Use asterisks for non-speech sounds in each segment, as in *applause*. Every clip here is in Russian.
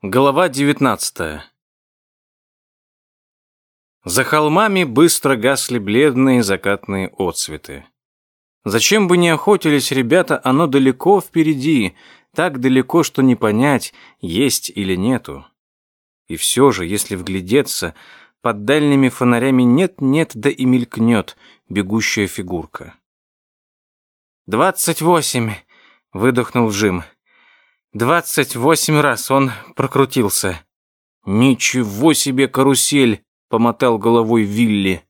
Глава 19 За холмами быстро гасли бледные закатные отсветы. Зачем бы не охотились ребята, оно далеко впереди, так далеко, что не понять, есть или нету. И все же, если вглядеться, под дальними фонарями нет-нет, да и мелькнет бегущая фигурка. «Двадцать восемь!» — выдохнул Джим. Раз он прокрутился. «Ничего себе карусель!» — помотал головой Вилли.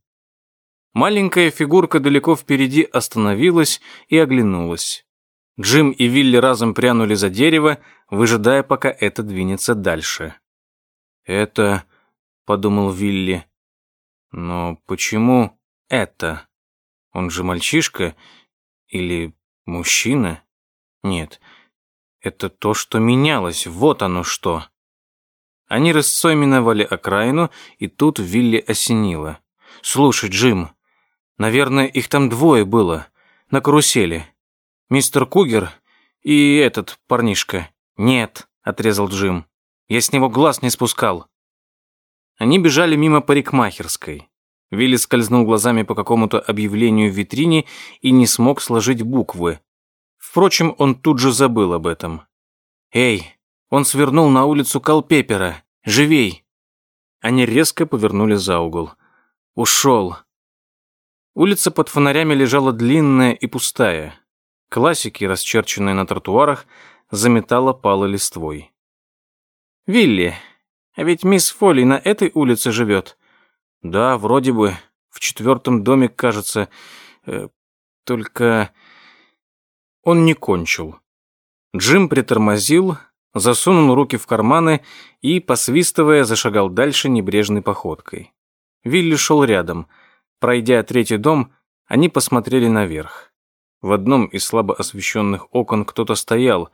Маленькая фигурка далеко впереди остановилась и оглянулась. Джим и Вилли разом прянули за дерево, выжидая, пока это двинется дальше. «Это...» — подумал Вилли. «Но почему это? Он же мальчишка или мужчина? Нет, это то, что менялось, вот оно что. Они рысцой миновали окраину, и тут Вилли осенило. «Слушай, Джим, наверное, их там двое было, на карусели. Мистер Кугер и этот парнишка». «Нет», — отрезал Джим, — «я с него глаз не спускал». Они бежали мимо парикмахерской. Вилли скользнул глазами по какому-то объявлению в витрине и не смог сложить буквы. Впрочем, он тут же забыл об этом. «Эй, он свернул на улицу Калпепера. Живей!» Они резко повернули за угол. «Ушел!» Улица под фонарями лежала длинная и пустая. Классики, расчерченные на тротуарах, заметала пало листвой. «Вилли, а ведь мисс Фолли на этой улице живет?» «Да, вроде бы. В четвертом доме, кажется. Э, только...» Он не кончил. Джим притормозил, засунул руки в карманы и, посвистывая, зашагал дальше небрежной походкой. Вилли шел рядом. Пройдя третий дом, они посмотрели наверх. В одном из слабо освещенных окон кто-то стоял.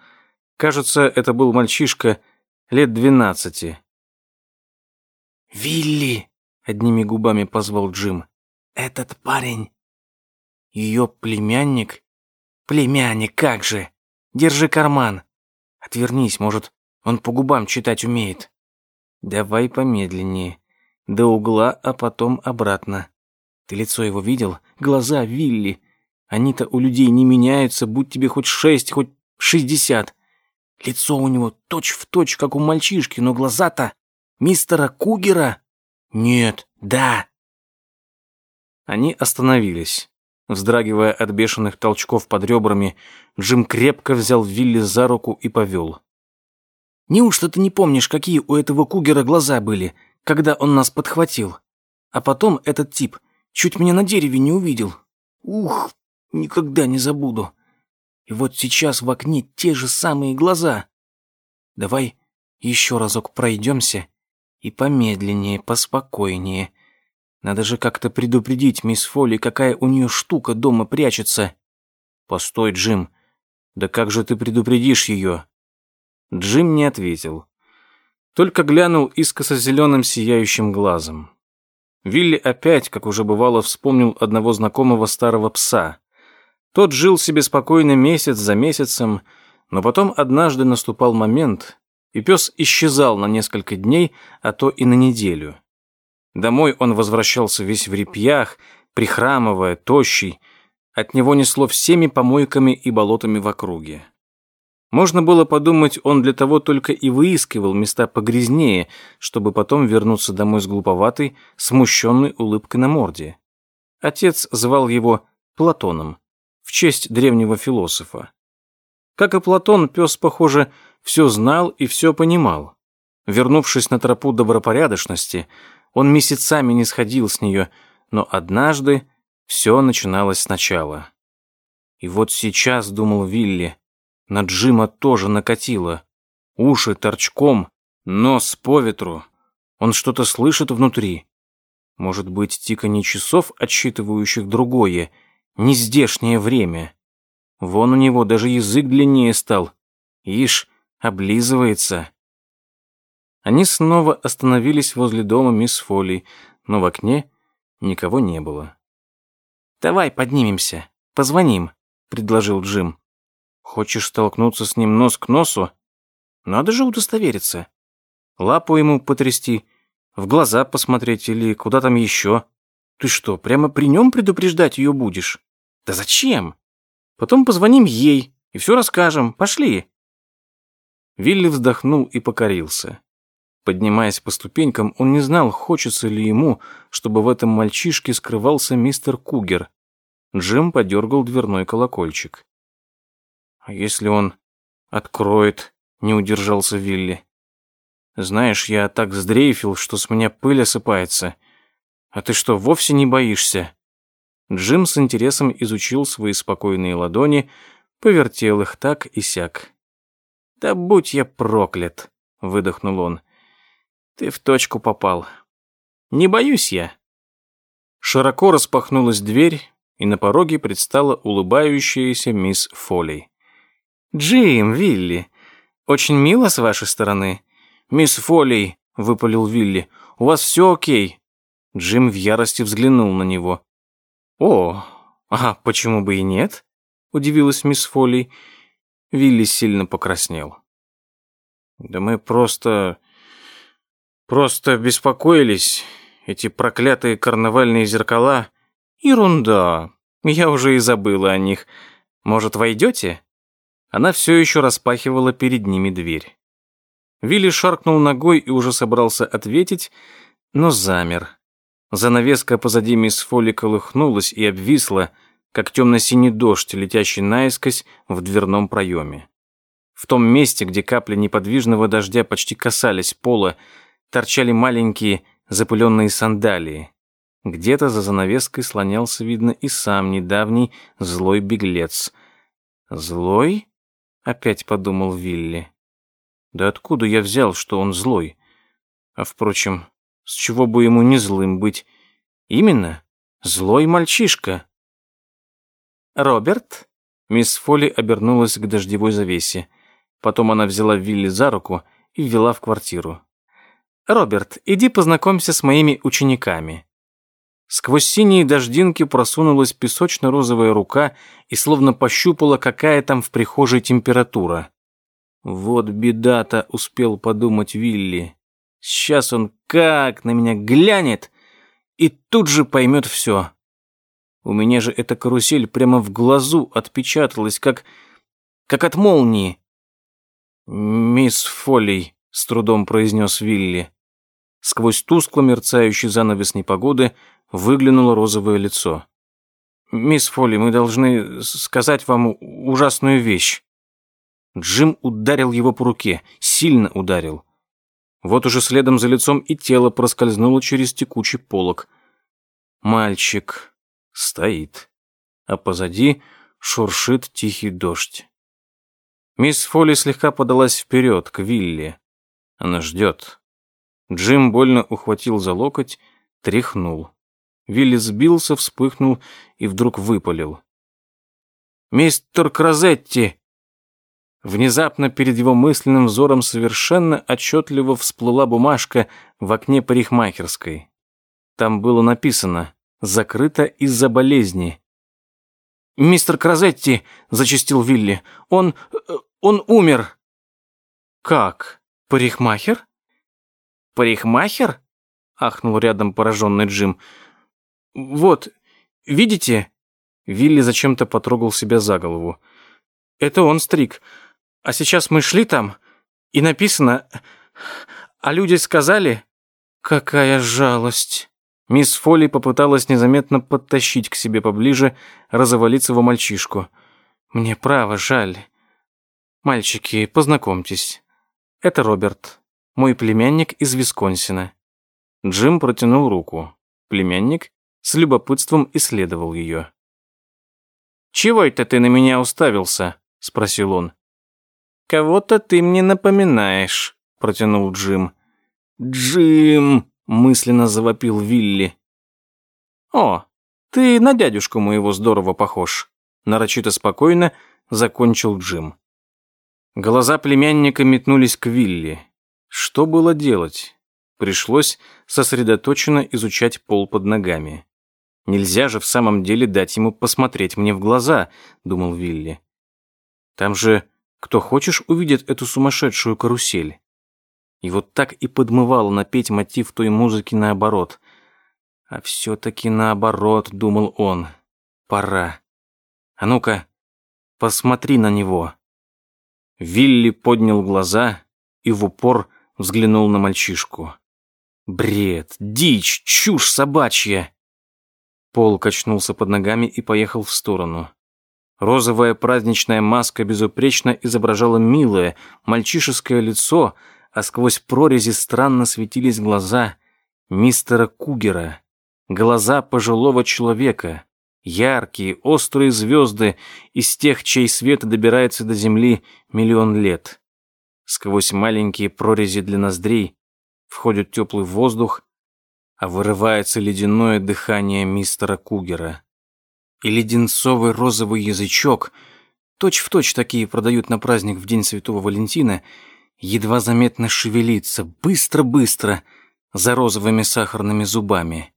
Кажется, это был мальчишка лет двенадцати. «Вилли!» — одними губами позвал Джим. «Этот парень...» «Ее племянник?» «Племянник, как же! Держи карман! Отвернись, может, он по губам читать умеет». «Давай помедленнее. До угла, а потом обратно. Ты лицо его видел? Глаза Вилли. Они-то у людей не меняются, будь тебе хоть шесть, хоть шестьдесят. Лицо у него точь-в-точь, точь, как у мальчишки, но глаза-то мистера Кугера? Нет, да». Они остановились. Вздрагивая от бешеных толчков под ребрами, Джим крепко взял Вилли за руку и повел. «Неужто ты не помнишь, какие у этого Кугера глаза были, когда он нас подхватил? А потом этот тип чуть меня на дереве не увидел. Ух, никогда не забуду. И вот сейчас в окне те же самые глаза. Давай еще разок пройдемся и помедленнее, поспокойнее». Надо же как-то предупредить мисс Фолли, какая у нее штука дома прячется. Постой, Джим. Да как же ты предупредишь ее? Джим не ответил. Только глянул искоса зеленым сияющим глазом. Вилли опять, как уже бывало, вспомнил одного знакомого старого пса. Тот жил себе спокойно месяц за месяцем, но потом однажды наступал момент, и пес исчезал на несколько дней, а то и на неделю. Домой он возвращался весь в репьях, прихрамывая, тощий. От него несло всеми помойками и болотами в округе. Можно было подумать, он для того только и выискивал места погрязнее, чтобы потом вернуться домой с глуповатой, смущенной улыбкой на морде. Отец звал его Платоном, в честь древнего философа. Как и Платон, пес, похоже, все знал и все понимал. Вернувшись на тропу добропорядочности, он месяцами не сходил с нее, но однажды все начиналось сначала. И вот сейчас, думал Вилли, на Джима тоже накатило. Уши торчком, нос по ветру. Он что-то слышит внутри. Может быть, тиканье часов, отсчитывающих другое, нездешнее время. Вон у него даже язык длиннее стал. Ишь, облизывается. Они снова остановились возле дома мисс Фолли, но в окне никого не было. «Давай поднимемся, позвоним», — предложил Джим. «Хочешь столкнуться с ним нос к носу? Надо же удостовериться. Лапу ему потрясти, в глаза посмотреть или куда там еще. Ты что, прямо при нем предупреждать ее будешь? Да зачем? Потом позвоним ей и все расскажем. Пошли. Вилли вздохнул и покорился. Поднимаясь по ступенькам, он не знал, хочется ли ему, чтобы в этом мальчишке скрывался мистер Кугер. Джим подергал дверной колокольчик. «А если он откроет?» — не удержался Вилли. «Знаешь, я так сдрейфил, что с меня пыль осыпается. А ты что, вовсе не боишься?» Джим с интересом изучил свои спокойные ладони, повертел их так и сяк. «Да будь я проклят!» — выдохнул он. «Ты в точку попал. Не боюсь я». Широко распахнулась дверь, и на пороге предстала улыбающаяся мисс Фолли. «Джим, Вилли, очень мило с вашей стороны». «Мисс Фолли», — выпалил Вилли, — «у вас все окей». Джим в ярости взглянул на него. «О, а почему бы и нет?» — удивилась мисс Фолли. Вилли сильно покраснел. «Да мы просто... просто беспокоились. Эти проклятые карнавальные зеркала...» «Ерунда. Я уже и забыла о них. Может, войдете?» Она все еще распахивала перед ними дверь. Вилли шаркнул ногой и уже собрался ответить, но замер. Занавеска позади мисс Фолли колыхнулась и обвисла, как темно-синий дождь, летящий наискось в дверном проеме. В том месте, где капли неподвижного дождя почти касались пола, торчали маленькие запыленные сандалии. Где-то за занавеской слонялся, видно, и сам недавний злой беглец. «Злой?» — опять подумал Вилли. «Да откуда я взял, что он злой? А, впрочем, с чего бы ему не злым быть? Именно, злой мальчишка. Роберт? Мисс Фолли обернулась к дождевой завесе. Потом она взяла Вилли за руку и ввела в квартиру. «Роберт, иди познакомься с моими учениками». Сквозь синие дождинки просунулась песочно-розовая рука и словно пощупала, какая там в прихожей температура. «Вот беда-то», — успел подумать Вилли. Сейчас он как на меня глянет и тут же поймет все. У меня же эта карусель прямо в глазу отпечаталась, как... как от молнии. «Мисс Фолли», — с трудом произнес Вилли. Сквозь тускло мерцающий занавес непогоды выглянуло розовое лицо. «Мисс Фолли, мы должны сказать вам ужасную вещь». Джим ударил его по руке, сильно ударил. Вот уже следом за лицом и тело проскользнуло через текучий полог. Мальчик стоит, а позади шуршит тихий дождь. Мисс Фолли слегка подалась вперед, к Вилли. Она ждет. Джим больно ухватил за локоть, тряхнул. Вилли сбился, вспыхнул и вдруг выпалил. «Мистер Кразетти!» Внезапно перед его мысленным взором совершенно отчетливо всплыла бумажка в окне парикмахерской. Там было написано «Закрыто из-за болезни». «Мистер Кразетти», — зачастил Вилли, — «он... он умер». «Как? Парикмахер?» «Парикмахер?» — ахнул рядом пораженный Джим. «Вот, видите?» Вилли зачем-то потрогал себя за голову. «Это он стриг. А сейчас мы шли там, и написано... А люди сказали... Какая жалость. Мисс Фолли попыталась незаметно подтащить к себе поближе разовалицего мальчишку. Мне право жаль. Мальчики, познакомьтесь. Это Роберт, мой племянник из Висконсина. Джим протянул руку. Племянник с любопытством исследовал ее. «Чего это ты на меня уставился?» — спросил он. «Кого-то ты мне напоминаешь», — протянул Джим. «Джим!» — мысленно завопил Вилли. «О, ты на дядюшку моего здорово похож», — нарочито спокойно закончил Джим. Глаза племянника метнулись к Вилли. Что было делать? Пришлось сосредоточенно изучать пол под ногами. «Нельзя же в самом деле дать ему посмотреть мне в глаза», — думал Вилли. «Там же кто хочешь увидит эту сумасшедшую карусель. И вот так и подмывало напеть мотив той музыки наоборот. А все-таки наоборот, думал он. Пора. А ну-ка, посмотри на него. Вилли поднял глаза и в упор взглянул на мальчишку. Бред, дичь, чушь собачья. Пол качнулся под ногами и поехал в сторону. Розовая праздничная маска безупречно изображала милое, мальчишеское лицо, а сквозь прорези странно светились глаза мистера Кугера. Глаза пожилого человека, яркие, острые звезды из тех, чей свет добирается до земли миллион лет. Сквозь маленькие прорези для ноздрей входит теплый воздух, а вырывается ледяное дыхание мистера Кугера. И леденцовый розовый язычок, точь-в-точь точь такие продают на праздник в День Святого Валентина, едва заметно шевелится, быстро-быстро, за розовыми сахарными зубами.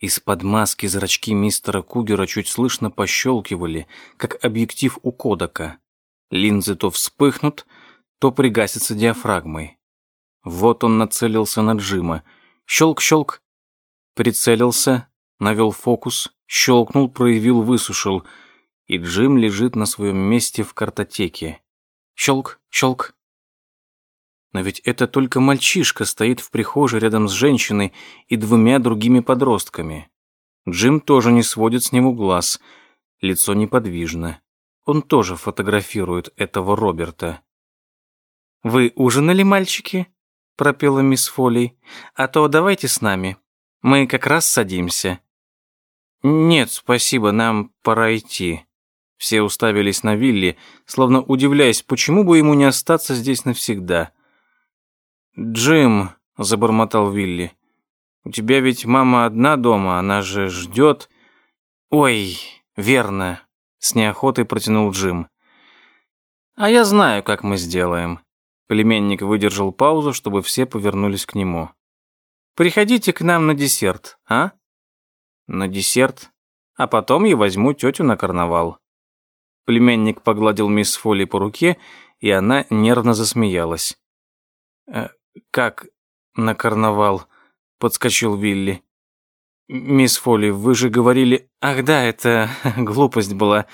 Из-под маски зрачки мистера Кугера чуть слышно пощелкивали, как объектив у кодека. Линзы то вспыхнут, то пригасятся диафрагмой. Вот он нацелился на Джима. Щелк-щелк. Прицелился, навел фокус, щелкнул, проявил, высушил. И Джим лежит на своем месте в картотеке. Щелк, щелк. Но ведь это только мальчишка стоит в прихожей рядом с женщиной и двумя другими подростками. Джим тоже не сводит с него глаз. Лицо неподвижно. Он тоже фотографирует этого Роберта. «Вы ужинали, мальчики?» — пропела мисс Фолли. «А то давайте с нами. Мы как раз садимся». «Нет, спасибо, нам пора идти». Все уставились на Вилли, словно удивляясь, почему бы ему не остаться здесь навсегда. «Джим», — забормотал Вилли, — «у тебя ведь мама одна дома, она же ждет...» «Ой, верно», — с неохотой протянул Джим. «А я знаю, как мы сделаем». Племенник выдержал паузу, чтобы все повернулись к нему. «Приходите к нам на десерт, а?» «На десерт? А потом я возьму тетю на карнавал». Племенник погладил мисс Фолли по руке, и она нервно засмеялась. «Э, «Как на карнавал?» — подскочил Вилли. «Мисс Фолли, вы же говорили...» «Ах да, это *laughs* глупость была.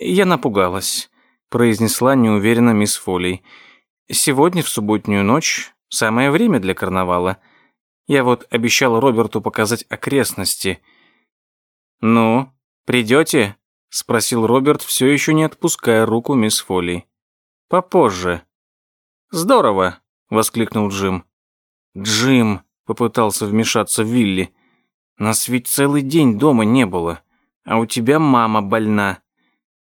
Я напугалась», — произнесла неуверенно мисс Фолли. «Сегодня, в субботнюю ночь, самое время для карнавала. Я вот обещала Роберту показать окрестности». «Ну, придете?» — спросил Роберт, все еще не отпуская руку мисс Фолли. «Попозже». «Здорово», воскликнул Джим. Джим, попытался вмешаться Вилли. Нас ведь целый день дома не было, а у тебя мама больна.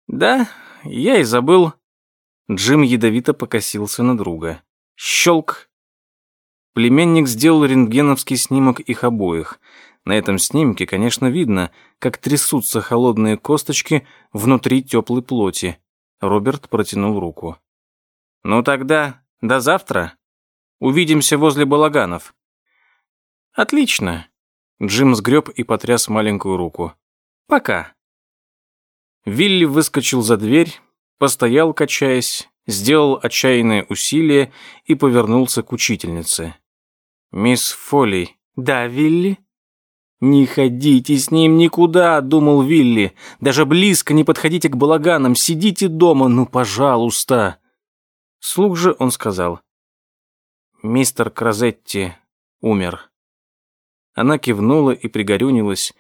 Да, я и забыл. Джим ядовито покосился на друга. Щелк. Племенник сделал рентгеновский снимок их обоих. На этом снимке, конечно, видно, как трясутся холодные косточки внутри теплой плоти. Роберт протянул руку. «Ну тогда, до завтра», Увидимся возле балаганов». «Отлично». Джим сгреб и потряс маленькую руку. «Пока». Вилли выскочил за дверь, постоял, качаясь, сделал отчаянное усилие и повернулся к учительнице. «Мисс Фолли». «Да, Вилли?» «Не ходите с ним никуда», — думал Вилли. «Даже близко не подходите к балаганам, сидите дома, ну, пожалуйста». Слух же он сказал мистер Кразетти умер. Она кивнула и пригорюнилась,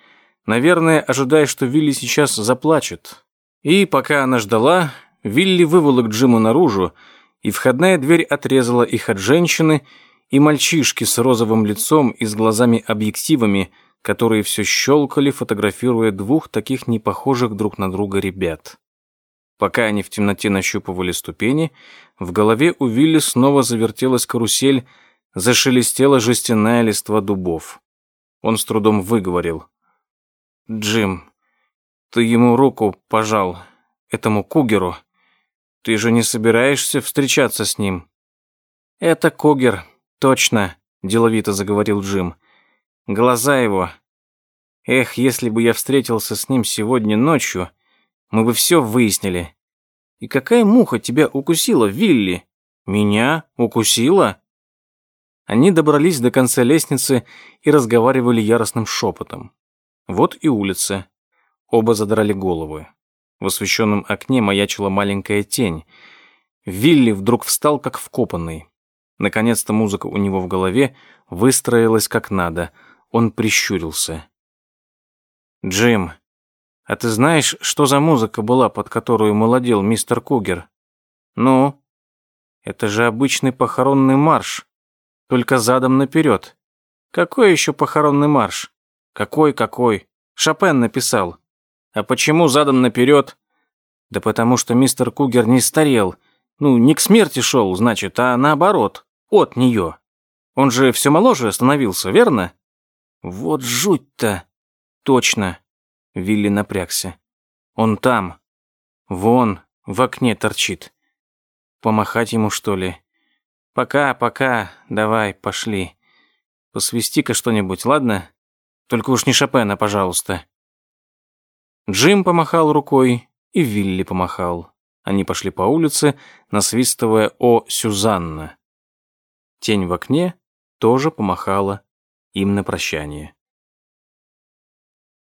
наверное, ожидая, что Вилли сейчас заплачет. И пока она ждала, Вилли выволок Джиму наружу, и входная дверь отрезала их от женщины и мальчишки с розовым лицом и с глазами-объективами, которые все щелкали, фотографируя двух таких непохожих друг на друга ребят. Пока они в темноте нащупывали ступени, в голове у Вилли снова завертелась карусель, зашелестела жестяная листва дубов. Он с трудом выговорил. «Джим, ты ему руку пожал, этому Кугеру. Ты же не собираешься встречаться с ним?» «Это Кугер, точно», — деловито заговорил Джим. «Глаза его. Эх, если бы я встретился с ним сегодня ночью, мы бы все выяснили. И какая муха тебя укусила, Вилли? Меня укусила? Они добрались до конца лестницы и разговаривали яростным шепотом. Вот и улица. Оба задрали головы. В освещенном окне маячила маленькая тень. Вилли вдруг встал, как вкопанный. Наконец-то музыка у него в голове выстроилась как надо. Он прищурился. «Джим, а ты знаешь, что за музыка была, под которую молодел мистер Кугер?» «Ну?» «Это же обычный похоронный марш, только задом наперед. Какой еще похоронный марш? Какой-какой? Шопен написал. А почему задом наперед? Да потому что мистер Кугер не старел. Ну, не к смерти шел, значит, а наоборот, от нее. Он же все моложе становился, верно? Вот жуть-то. Точно. Вилли напрягся. Он там. Вон, в окне торчит. Помахать ему, что ли? Пока, пока, давай, пошли. Посвисти-ка что-нибудь, ладно? Только уж не Шопена, пожалуйста. Джим помахал рукой, и Вилли помахал. Они пошли по улице, насвистывая «О, Сюзанна». Тень в окне тоже помахала им на прощание.